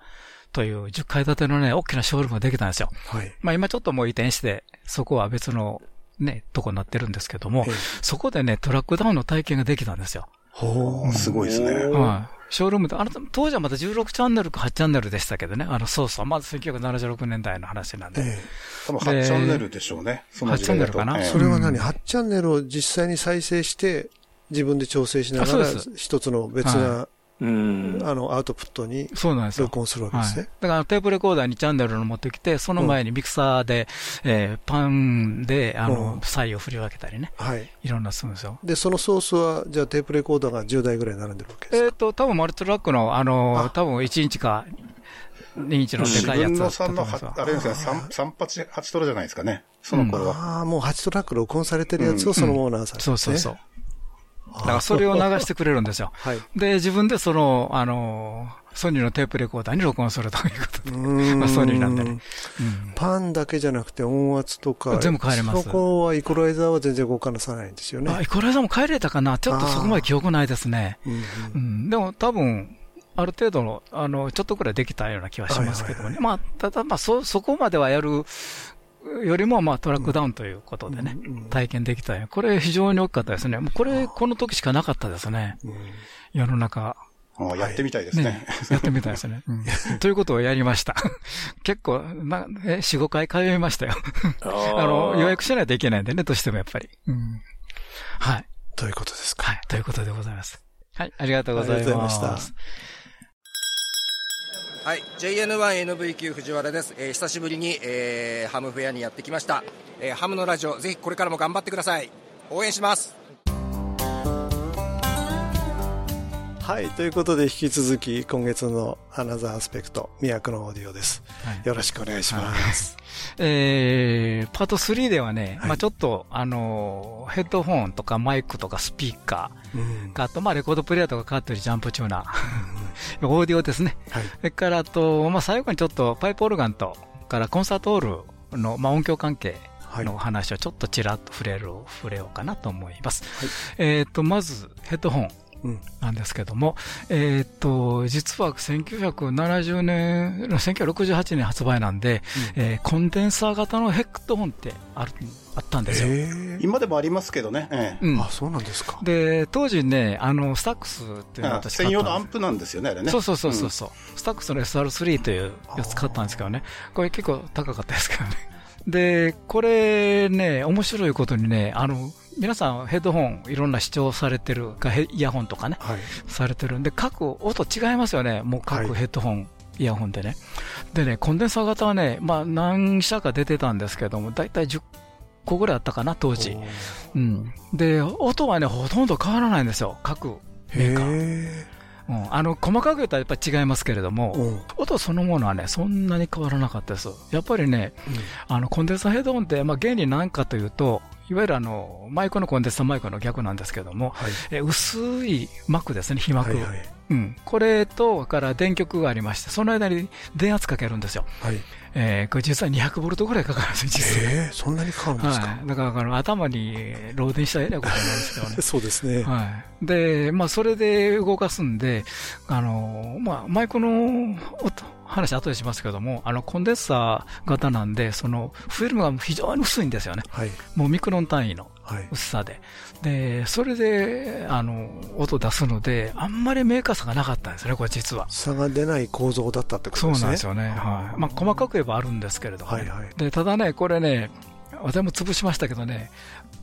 S1: ーという10階建てのね、大きなショールームができたんですよ。はい。まあ今ちょっともう移転して、そこは別のね、とこになってるんですけども、そこでね、トラックダウンの体験ができたんですよ。
S2: ほー、すごいですね。
S1: はい。ショールームで、あの、当時はまだ16チャンネルか8チャンネルでしたけどね。あの、そうそう。まず1976年代の話なんで。ええ、
S2: 多分8チャンネルでしょうね。
S1: その8チャンネルかな？
S4: それは何 ?8 チャンネルを実際に再生して、自分で調整しながら、一つの別なうん、あの、アウトプットに、そうなんですよ。録音するわけですね。はい、
S1: だからテープレコーダーにチャンネルを持ってきて、その前にミキサーで、うん、えー、パンで、あの、うん、左右を振り分けたりね。はい。いろんなするんですよ。
S4: で、そのソースは、じゃあテープレコーダーが10台ぐらい並んでるわけですか？
S1: えっ、ー、と、多分マルチトラックの、あの、多分1インチか、2インチのでかいやつ
S2: 自分の3の、あれですね、3、8、8トラじゃないですかね。その頃は。
S4: ああ、もう8トラック録音されてるやつをそのまま流されて、
S1: そうそうそう。だからそれを流してくれるんですよ。*laughs* はい、で、自分でその、あの、ソニーのテープレコーダーに録音するということで。*laughs* まあ、ソニーなんでね、
S4: うん。パンだけじゃなくて音圧とか。
S1: 全部変えれます。
S4: そこはイコライザーは全然動かなさないんですよね。
S1: あ、イコライザーも変えれたかなちょっとそこまで記憶ないですね。うん、うん、でも多分、ある程度の、あの、ちょっとくらいできたような気はしますけどね。まあ、ただ、まあ、そ、そこまではやるよりも、まあ、トラックダウンということでね、体験できたこれ非常に大きかったですね。もうこれ、この時しかなかったですね。世の中。
S2: あやってみたいですね。ね
S1: やってみたいですね。うん、*laughs* ということをやりました。結構、まあ、え、4、5回通いましたよ。*laughs* あの、予約しないといけないんでね、どうしてもやっぱり。うん、はい。
S4: ということですか。
S1: はい。ということでございます。はい。ありがとうございました。
S9: はい、JN1NVQ 藤原です、えー、久しぶりに、えー、ハムフェアにやってきました、えー、ハムのラジオぜひこれからも頑張ってください。応援します。
S4: はい。ということで引き続き今月のアナザーアスペクト魅惑のオーディオです、はい、よろしくお願いします、はい。
S1: えー、パート3ではね、はい、まあちょっと、あのー、ヘッドホンとかマイクとかスピーカーが、あと、まあレコードプレイヤーとかカートリジャンプチューナー、*laughs* オーディオですね。はい、それから、あと、まあ最後にちょっとパイプオルガンと、からコンサートホールの、まあ音響関係の話をちょっとちらっと触れる、触れようかなと思います。はい、えっ、と、まず、ヘッドホン。なんですけども、うん、えっと、実は1970年、1968年発売なんで、うん、えー、コンデンサー型のヘッドホンってある、あったんですよ。
S2: 今でもありますけどね。
S4: えー、うん、あ、そうなんですか。
S1: で、当時ね、あの、スタックスっていうの
S2: 私専用のアンプなんですよね、あれね。
S1: そうそうそうそう。うん、スタックスの SR3 というやつ買ったんですけどね。これ結構高かったですけどね。で、これね、面白いことにね、あの、皆さんヘッドホンいろんな視聴されてるか、イヤホンとかね、はい、されてるんで、各音違いますよね、もう各ヘッドホン、はい、イヤホンでね。でね、コンデンサー型はね、まあ何社か出てたんですけども、だいたい10個ぐらいあったかな、当時。うん。で、音はね、ほとんど変わらないんですよ、各メーカー。うん、あの細かく言ったらやっぱり違いますけれども、うん、音そのものはね、そんなに変わらなかったです。やっぱりね、うん、あのコンデンサーヘッドホンって、まあ、原理何かというと、いわゆるあの、マイクのコンデンサーマイクの逆なんですけども、はい、え薄い膜ですね、被膜。はいはい、うん。これと、から電極がありまして、その間に電圧かけるんですよ。はい。えー、これ実は200ボルトぐらいかかるんですよ、実
S4: は。えー、そんなにかかるんですか、は
S1: い、だからあの頭に漏電したらえらいことなんですけどね。*laughs*
S4: そうですね。
S1: はい。で、まあ、それで動かすんで、あの、まあ、マイクの音、話後でしますけども、あの、コンデンサー型なんで、その、フィルムが非常に薄いんですよね。はい。もうミクロン単位の薄さで。はい、で、それで、あの、音出すので、あんまりメーカー差がなかったんですね、これ実は。
S4: 差が出ない構造だったってことですね。そうなんです
S1: よね。はい。まあ、細かく言えばあるんですけれども、ね、はいはい。で、ただね、これね、私も潰しましたけどね、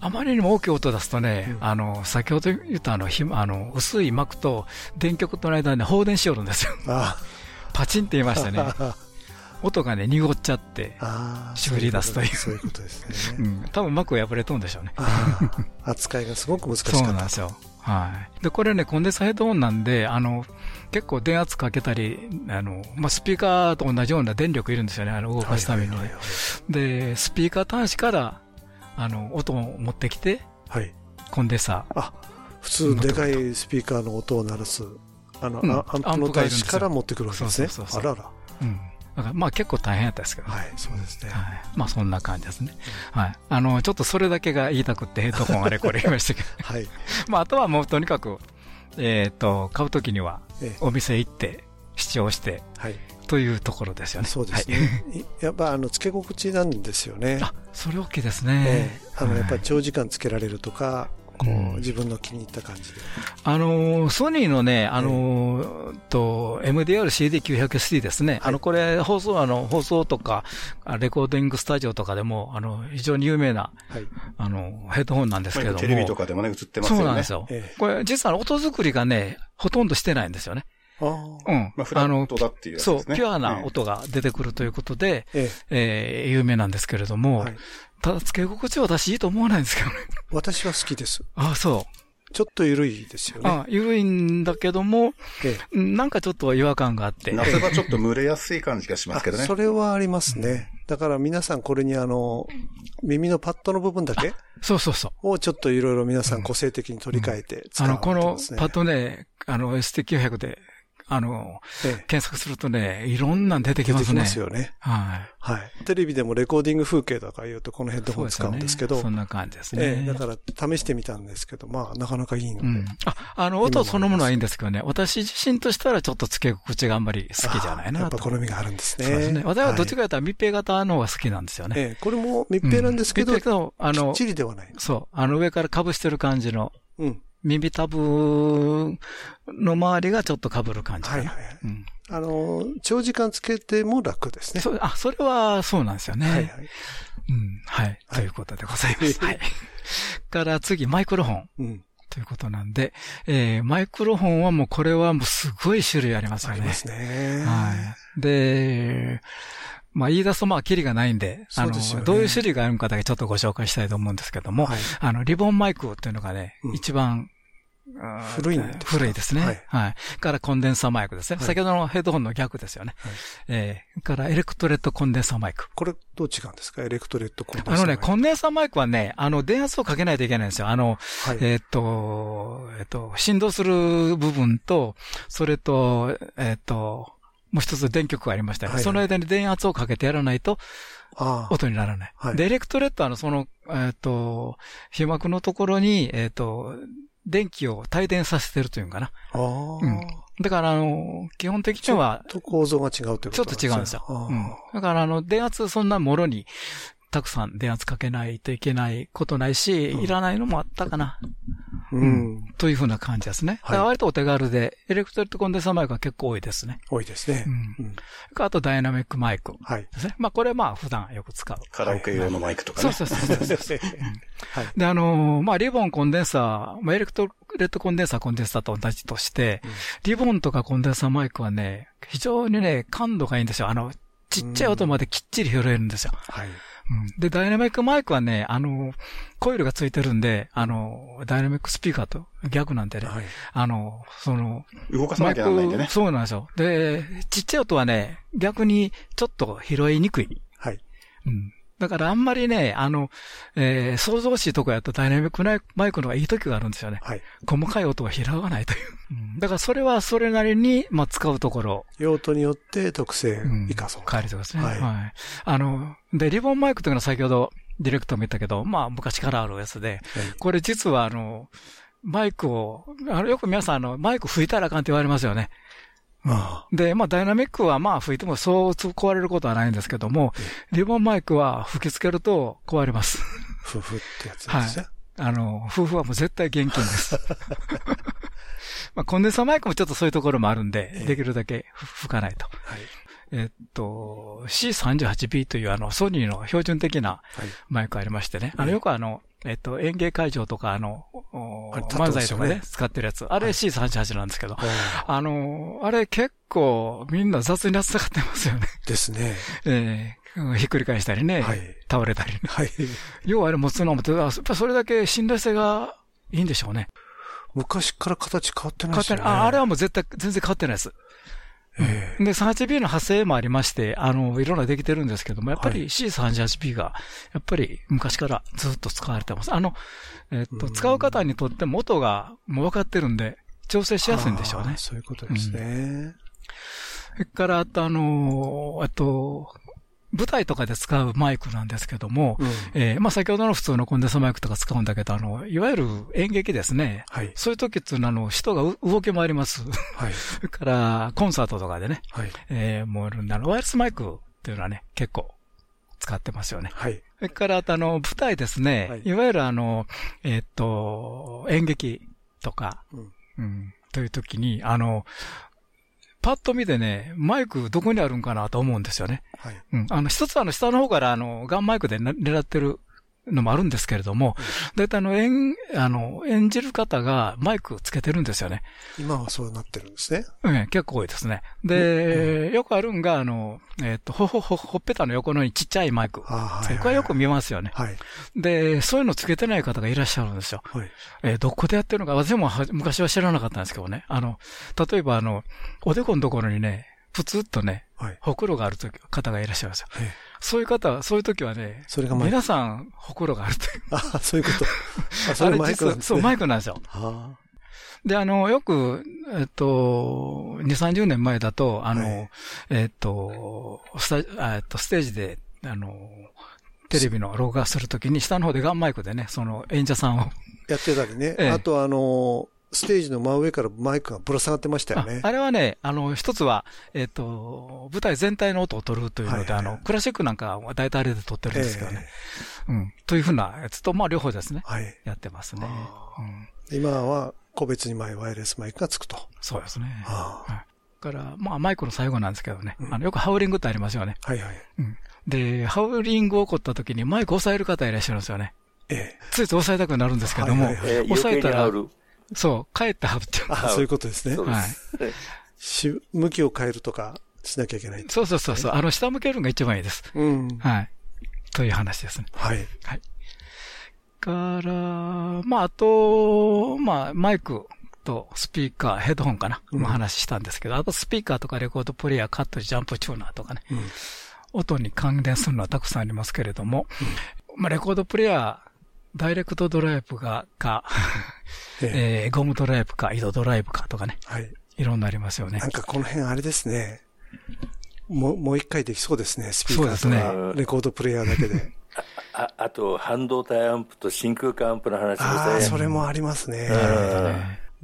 S1: あまりにも大きい音出すとね、うん、あの、先ほど言ったあの、ひあの薄い膜と電極との間に、ね、放電しよるんですよ。ああパチンって言いましたね。*laughs* 音がね、濁っちゃって、修理出すという。
S4: そういうことですね。
S1: うん。多分膜破れとんでしょうね。
S4: 扱いがすごく難しかった。
S1: そうなんですよ。はい。で、これね、コンデンサヘッドオンなんで、あの、結構電圧かけたり、あの、まあ、スピーカーと同じような電力いるんですよね、あの、動かすためにね。で、スピーカー端子から、あの、音を持ってきて、はい。コンデンサー。あ、
S4: 普通でかいスピーカーの音を鳴らすあの、うん、アンプの端子から持ってくるわけですね。そうそうそうあらら。
S1: うん。だからまあ結構大変やったですけど、
S4: はい、そうですね。はい。
S1: まあそんな感じですね。はい。あの、ちょっとそれだけが言いたくてヘッドホンあれこれ言いましたけど。*laughs* はい。*laughs* まああとはもうとにかく、えっ、と、買うときには、お店行って、視聴して、はい。というところですよね。
S4: そうですね。はい、やっぱあの、付け心地なんですよね。あ、
S1: それ OK ですね。
S4: あの、やっぱ長時間つけられるとか、こう、自分の気に入った感じで。
S1: あの、ソニーのね、あの、と、MDR-CD900SD ですね。あの、これ、放送、あの、放送とか、レコーディングスタジオとかでも、あの、非常に有名な、はい、あの、ヘッドホンなんですけども。
S2: テレビとかでもね、映ってますよね。
S1: そうなんですよ。これ、実は音作りがね、ほとんどしてないんですよね。
S2: あうん。まあ、フラットだっていう、ね、
S1: そう、ピュアな音が出てくるということで、えええー、有名なんですけれども、はい、ただ、付け心地は私いいと思わないんですけどね。
S4: 私は好きです。
S1: ああ、そう。
S4: ちょっと緩いですよね。あ
S1: 緩いんだけども、ええ、なんかちょっと違和感があって。
S2: 夏場ちょっと蒸れやすい感じがしますけどね。
S4: それはありますね。だから皆さんこれにあの、耳のパッドの部分だけ
S1: そうそうそ
S4: う。をちょっといろいろ皆さん個性的に取り替えて使われてますね、あの、
S1: このパッドね、あの ST900 であの、ええ、検索するとね、いろんなん出てきますね。出てき
S4: ますよね。はい。はい。テレビでもレコーディング風景とか言うとこのヘッドホン使うんですけど。
S1: そ、ね,、んな感じですね。
S4: ええ、だから試してみたんですけど、まあ、なかなかいいので。うん、
S1: あ、あの、音そのものはいいんですけどね、私自身としたらちょっと付け心地があんまり好きじゃないな
S4: やっぱ好みがあるんですね。そうですね。
S1: 私はどっちかというと密閉型の方が好きなんですよね。え
S4: え、これも密閉なんですけど、うん、密閉あの、きっちりではない。
S1: そう。あの上から被してる感じの。うん。耳たぶの周りがちょっと被る感じ。はいはい。うん。
S4: あの、長時間つけても楽ですね。
S1: そあ、それはそうなんですよね。はいはい。うん、はい。ということでございます。*laughs* はい。から次、マイクロフォン。うん。ということなんで、えー、マイクロフォンはもうこれはもうすごい種類ありますよね。あり
S4: ますね。
S1: はい。で、まあ言い出すとまあキリがないんで、あの、どういう種類があるのかだけちょっとご紹介したいと思うんですけども、はい、あの、リボンマイクっていうのがね、うん、一番
S4: 古いん
S1: です古いですね。はい。はい。からコンデンサーマイクですね。はい、先ほどのヘッドホンの逆ですよね。はい、えー、からエレクトレットコンデンサーマイク。
S4: これどう違うんですか？エレクトレットコンデンサーマイク。
S1: あのね、コンデンサーマイクはね、あの、電圧をかけないといけないんですよ。あの、はい、えっ、と、えっ、と、振動する部分と、それと、えっ、と、もう一つ電極がありましたね。はいはい、その間に電圧をかけてやらないと、音にならない。はい、で、エレクトレットは、その、えっ、と、被膜のところに、えっ、と、電気を帯電させてるというかな。ああ、うん。だから、あの、基本的には。
S4: ちょっと構造が違うということ
S1: ちょっと違うんですよ。うん。だから、あの、電圧そんなもろに、たくさん電圧かけないといけないことないし、うん、いらないのもあったかな。うん。というふうな感じですね。はい、割とお手軽で、エレクトリックコンデンサーマイクは結構多いですね。
S4: 多いですね。
S1: うん。あとダイナミックマイク。はい。ですね。まあこれまあ普段よく使う。
S2: カラオケ用のマイクとかね。
S1: そうそうそうそう。はい。で、あのー、まあリボンコンデンサー、まあエレクトレットコンデンサー、コンデンサーと同じとして、うん、リボンとかコンデンサーマイクはね、非常にね、感度がいいんですよ。あの、ちっちゃい音まできっちり拾えるんですよ。はい。で、ダイナミックマイクはね、あの、コイルがついてるんで、あの、ダイナミックスピーカーと逆なんでね、はい、あの、その、
S2: 動かさなきゃならないんでね。
S1: そうなんですよ。で、ちっちゃい音はね、逆にちょっと拾いにくい。はい。うん。だからあんまりね、あの、えー、想像しいとこやとダイナミックマイクの方がいい時があるんですよね。はい。細かい音は拾わないという。うん、だからそれはそれなりに、まあ、使うところ。
S4: 用途によって特性生かそう、
S1: うん。変えるとですね。はい。はい。あの、で、リボンマイクというのは先ほどディレクターも言ったけど、まあ、昔からあるやつで、はい、これ実はあの、マイクを、あの、よく皆さんあの、マイク吹いたらあかんって言われますよね。で、まあ、ダイナミックはまあ、吹いてもそう壊れることはないんですけども、リボンマイクは吹きつけると壊れます。
S4: 夫婦ってやつですね。
S1: はい。あの、夫婦はもう絶対現金です。*laughs* まあ、コンデンサーマイクもちょっとそういうところもあるんで、できるだけ吹かないと。はい。えっと、C38B というあの、ソニーの標準的なマイクありましてね。あの、よくあの、えっと、演芸会場とか、あの、漫才とかね、使ってるやつ。あれ C38 なんですけど、あの、あれ結構みんな雑に扱ってますよね。
S4: ですね。*laughs*
S1: ええひっくり返したりね、倒れたりね。はい。要はあれ持つのも、やっぱそれだけ信頼性がいいんでしょうね。
S4: 昔から形変わってないですよね。
S1: 変わってない。あ、あれはもう絶対、全然変わってないです。えー、で、38B の派生もありまして、あの、いろんなできてるんですけども、やっぱり C38B が、やっぱり昔からずっと使われてます。あの、えっと、使う方にとっても音がもう分かってるんで、調整しやすいんでしょうね。
S4: そういうことですね。
S1: それから、あとあの、あと、舞台とかで使うマイクなんですけども、うん、えー、まあ先ほどの普通のコンデンサマイクとか使うんだけど、あの、いわゆる演劇ですね。はい。そういう時っていうのは、あの、人が動き回ります。はい。そ *laughs* れから、コンサートとかでね。はい。えー、もう、あの、ワイヤレスマイクっていうのはね、結構使ってますよね。はい。それから、あの、舞台ですね。はい。いわゆるあの、えー、っと、演劇とか、うん、うん、という時に、あの、パッと見てね、マイクどこにあるんかなと思うんですよね。はい。うん。あの、一つあの、下の方からあの、ガンマイクで狙ってるのもあるんですけれども、だいたいあの、演、あの、演じる方がマイクつけてるんですよね。
S4: 今はそうなってるんですね。
S1: うん、結構多いですね。で、うん、よくあるんが、あの、えっ、ー、と、ほほほ、ほっぺたの横のちっちゃいマイク。はい、これはよく見ますよね。はい。で、そういうのつけてない方がいらっしゃるんですよ。はい。えー、どこでやってるのか、私も昔は知らなかったんですけどね。あの、例えばあの、おでこのところにね、プツッとね、はい、ほくろがあると方がいらっしゃるんですよ。はい、そういう方は、そういう時はね、それが皆さん、ほくろがあるという。
S4: あ、そういうこと。あ、*laughs* それマイクなんです、ね、
S1: そう、マイクなんですよ。はあで、あの、よく、えっと、2、30年前だと、あの、はい、えっと、スタえっと、ステージで、あの、テレビの録画するときに、下の方でガンマイクでね、その演者さんを。
S4: やってたりね。ええ、あと、あの、ステージの真上からマイクがぶら下がってましたよね。
S1: あれはね、あの、一つは、えっ、ー、と、舞台全体の音を取るというので、はいはい、あの、クラシックなんかは大体あれで撮ってるんですけどね。えー、うん。というふうなやつと、まあ、両方ですね。はい。やってますね。
S4: うん、今は、個別に前ワイヤレスマイクがつくと。
S1: そうですね。はあ、から、まあ、マイクの最後なんですけどね。うん、あの、よくハウリングってありますよね。はいはい。うん。で、ハウリング起こった時にマイク押さえる方いらっしゃるんですよね。ええ。ついつい押さえたくなるんですけども、はいはいはい、押さえたら、そう、帰ってはぶって
S4: あそういうことですね。はい。し、向きを変えるとかしなきゃいけない、ね、
S1: そうそうそうそう。あの、下向けるのが一番いいです。うん。はい。という話ですね。はい。はい。から、まあ、あと、まあ、マイクとスピーカー、ヘッドホンかな、うん、話したんですけど、あとスピーカーとかレコードプレイヤー、カット、ジャンプチューナーとかね、うん、音に関連するのはたくさんありますけれども、うん、まあ、レコードプレイヤー、ダイレクトドライブが、か、えー、ゴムドライブか、移動ドライブかとかね。はい。いろんなありますよね。
S4: なんかこの辺あれですね。もう、もう一回できそうですね。スピーカーとか、レコードプレイヤーだけで。
S3: ああと、半導体アンプと真空管アンプの話ですね。あ
S4: あ、それもありますね。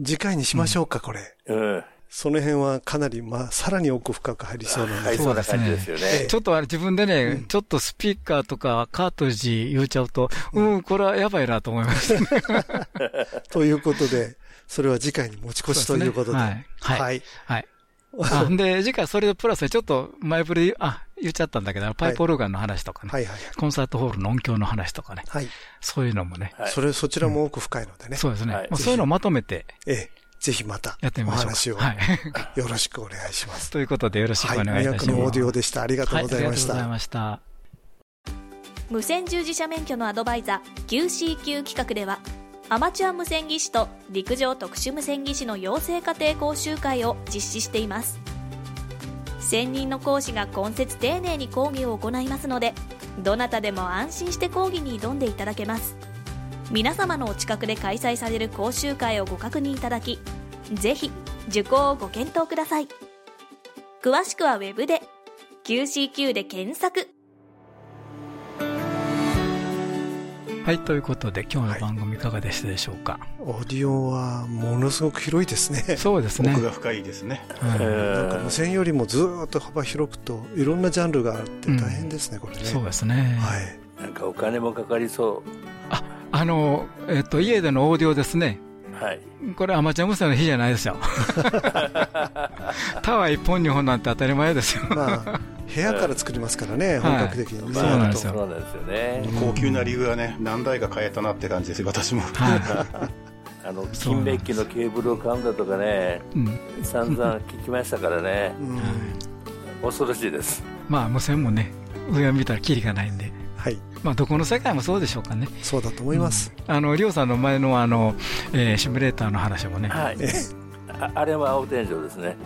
S4: 次回にしましょうか、これ。うん。その辺はかなり、まあ、さらに奥深く入りそうなんで。
S3: そうですね。ですよね。
S1: ちょっとあれ自分でね、うん、ちょっとスピーカーとかカートリッジ言っちゃうと、うん、うん、これはやばいなと思いました、*laughs*
S4: ということで、それは次回に持ち越しということで。でね、
S1: はい。はい。はい。あで、次回それでプラスでちょっと前振り、あ、言っちゃったんだけど、パイプオルガンの話とかね、はいはいはい、コンサートホールの音響の話とかね、はい、そういうのもね、
S4: はい、それ、そちらも奥深いのでね。
S1: そうですね。はい、そういうのをまとめて、え
S4: え、ぜひまた、やってみましょう。お話を、はい、*laughs* よろしくお願いします。
S1: ということでよろしくお願いいたします。はい、
S4: のオーディオでした。ありがとうございました。はい、ありがとうございました。
S6: 無線従事者免許のアドバイザー QCQ 企画では、アマチュア無線技師と陸上特殊無線技師の養成家庭講習会を実施しています。専任の講師が今節丁寧に講義を行いますので、どなたでも安心して講義に挑んでいただけます。皆様のお近くで開催される講習会をご確認いただきぜひ受講をご検討ください詳しくは Web で QCQ で検索
S1: はい、ということで今日の番組いかがでしたでしょうか、はい、
S4: オーディオはものすごく広いですね。
S1: そうですね。
S2: 奥が深いですね。
S4: なんか無線よりもずっと幅広くといろんなジャンルがあって大変ですね、うん、これね。
S1: そうですね。はい。
S3: なんかお金もかかりそう。
S1: あ、あの、えっ、と、家でのオーディオですね。はい。これアマチュア無線の日じゃないですよ。*laughs* タワー一本二本なんて当たり前ですよ。まあ、
S4: 部屋から作りますからね、本格的に。
S3: そうなんですよ。そうなんですよね。
S2: 高級な理由はね、何台か変えたなって感じですよ、私も。はい。*laughs*
S3: あの金メッキのケーブルを買うんだとかね、うん、散々聞きましたからね、うん、恐ろしいです。
S1: まあ無線もね、上を見たらきりがないんで。はい。まあ、どこの世界もそうでしょうかね。
S4: そうだと思います。
S1: うん、あの、りょうさんの前のあの、えー、シミュレーターの話もね。はい。
S3: ああれは青天井ですね。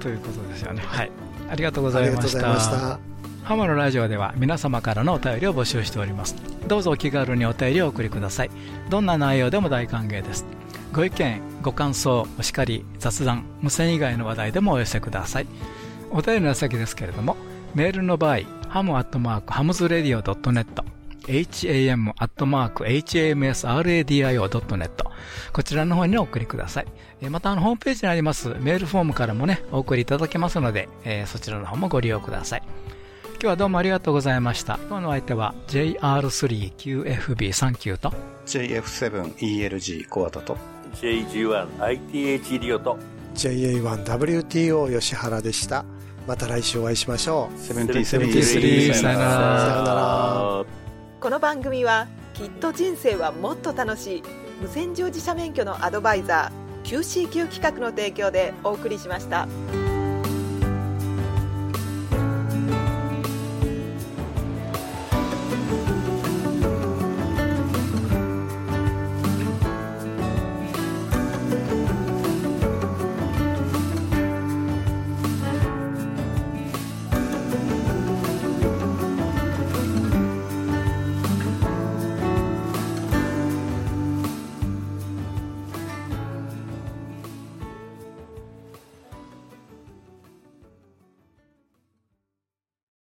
S1: ということですよね。はい。ありがとうございました。した浜のラジオでは皆様からのお便りを募集しております。どうぞお気軽にお便りをお送りください。どんな内容でも大歓迎です。ご意見、ご感想、お叱り、雑談、無線以外の話題でもお寄せください。お便りの先ですけれども、メールの場合、 ham アットマーク hamsradio .net、ham アットマーク hamsradio.net こちらの方にお送りください。またあのホームページにありますメールフォームからもね、お送りいただけますので、えー、そちらの方もご利用ください。今日はどうもありがとうございました。今日の相手は JR3QFB39 と
S2: JF7ELG コアタと
S3: JG1ITH リオと
S4: JA1WTO 吉原でした。また来週お会いしましょう。
S1: 73さよな
S5: ら。この番組はきっと人生はもっと楽しい無線乗自社免許のアドバイザー QCQ 企画の提供でお送りしました。